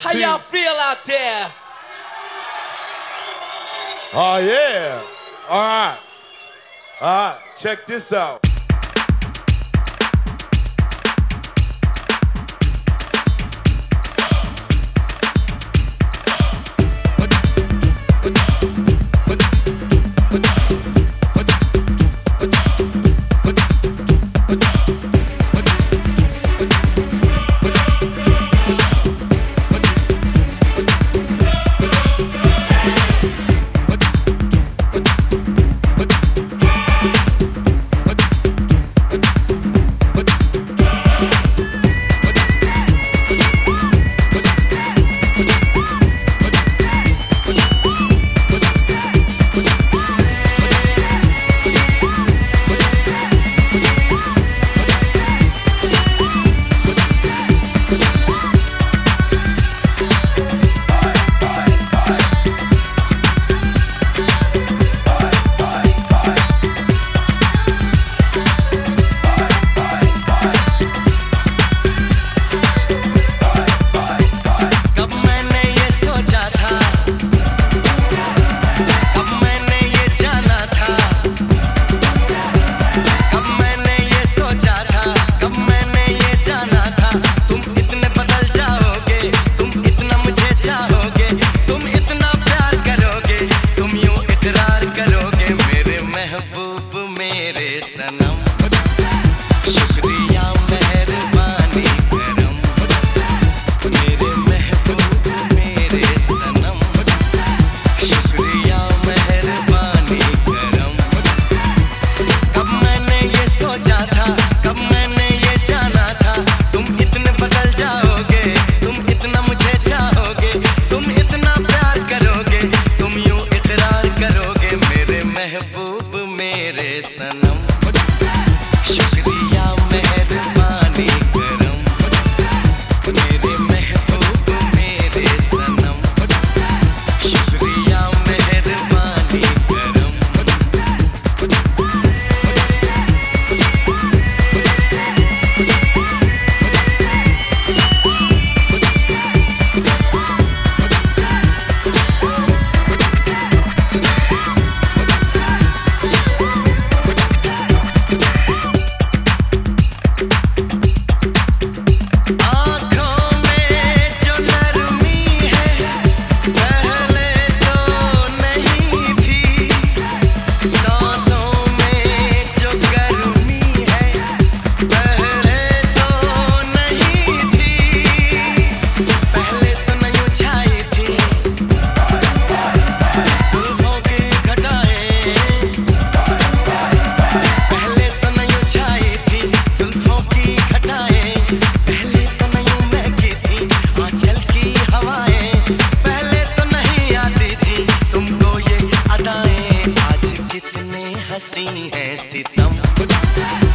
How y'all feel out there? Oh, yeah. All right. All right. Check this out. हसी है सितम